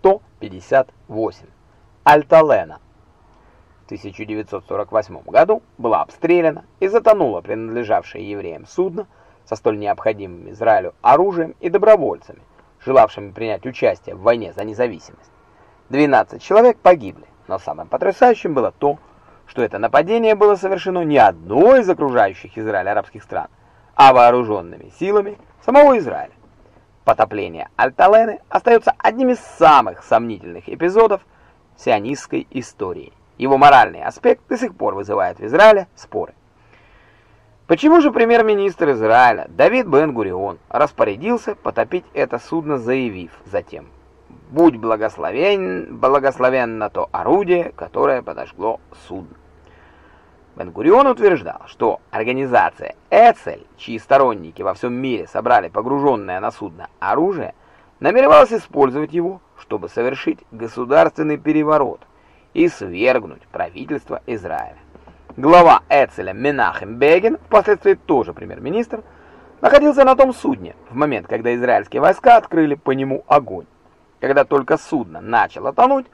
158. Альталена. В 1948 году была обстреляна и затонула принадлежавшее евреям судно со столь необходимым Израилю оружием и добровольцами, желавшими принять участие в войне за независимость. 12 человек погибли, но самым потрясающим было то, что это нападение было совершено не одной из окружающих Израиль арабских стран, а вооруженными силами самого Израиля. Потопление Альталены остается одним из самых сомнительных эпизодов сионистской истории. Его моральный аспект до сих пор вызывает в Израиле споры. Почему же премьер-министр Израиля Давид Бен-Гурион распорядился потопить это судно, заявив затем «Будь благословен, благословенно то орудие, которое подожгло судно». Бен-Гурион утверждал, что организация Эцель, чьи сторонники во всем мире собрали погруженное на судно оружие, намеревалась использовать его, чтобы совершить государственный переворот и свергнуть правительство Израиля. Глава Эцеля Менахем Бегин, впоследствии тоже премьер-министр, находился на том судне в момент, когда израильские войска открыли по нему огонь. Когда только судно начало тонуть,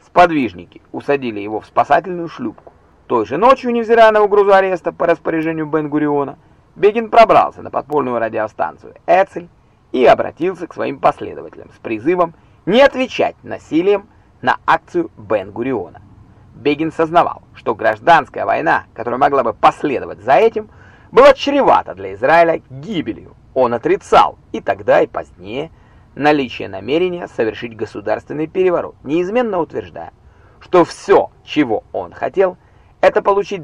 сподвижники усадили его в спасательную шлюпку. Той же ночью, невзирая на угрозу ареста по распоряжению Бен-Гуриона, Бегин пробрался на подпольную радиостанцию «Эцель» и обратился к своим последователям с призывом не отвечать насилием на акцию Бен-Гуриона. Бегин сознавал, что гражданская война, которая могла бы последовать за этим, была чревата для Израиля гибелью. Он отрицал и тогда, и позднее наличие намерения совершить государственный переворот, неизменно утверждая, что все, чего он хотел, это получить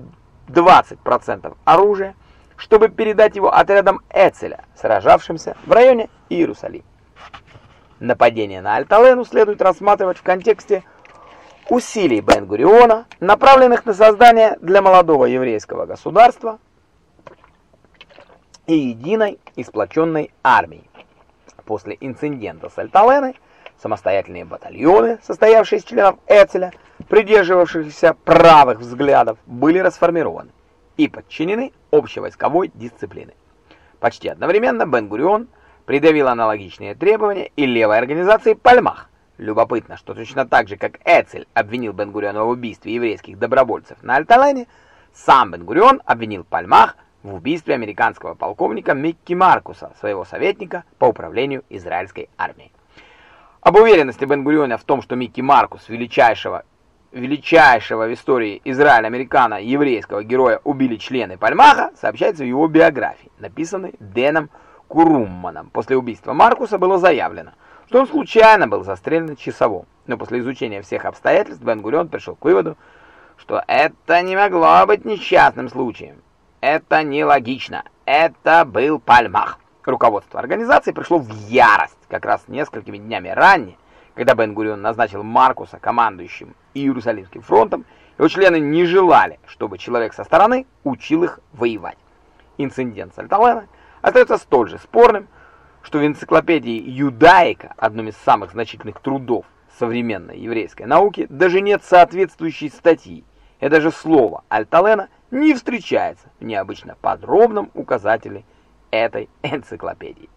20% оружия, чтобы передать его отрядам Эцеля, сражавшимся в районе Иерусалима. Нападение на Альталену следует рассматривать в контексте усилий Бен-Гуриона, направленных на создание для молодого еврейского государства и единой и сплоченной армии. После инцидента с Альталеной самостоятельные батальоны, состоявшие из членов Эцеля, придерживавшихся правых взглядов, были расформированы и подчинены общевойсковой дисциплине. Почти одновременно Бен-Гурион придавил аналогичные требования и левой организации «Пальмах», Любопытно, что точно так же, как Эцель обвинил Бен-Гуриона в убийстве еврейских добровольцев на Альталене, сам Бен-Гурион обвинил Пальмах в убийстве американского полковника Микки Маркуса, своего советника по управлению израильской армией. Об уверенности Бен-Гуриона в том, что Микки Маркус, величайшего, величайшего в истории Израиля-Американа еврейского героя, убили члены Пальмаха, сообщается в его биографии, написанной Дэном Курумманом. После убийства Маркуса было заявлено – что он случайно был застрелен часовым. Но после изучения всех обстоятельств Бен-Гурион пришел к выводу, что это не могло быть несчастным случаем. Это нелогично. Это был Пальмах. Руководство организации пришло в ярость как раз несколькими днями ранее, когда Бен-Гурион назначил Маркуса командующим Иерусалимским фронтом, его члены не желали, чтобы человек со стороны учил их воевать. Инцидент с Альталена остается столь же спорным, что в энциклопедии «Юдаика», одном из самых значительных трудов современной еврейской науки, даже нет соответствующей статьи, и даже слово «альталена» не встречается в необычно подробном указателе этой энциклопедии.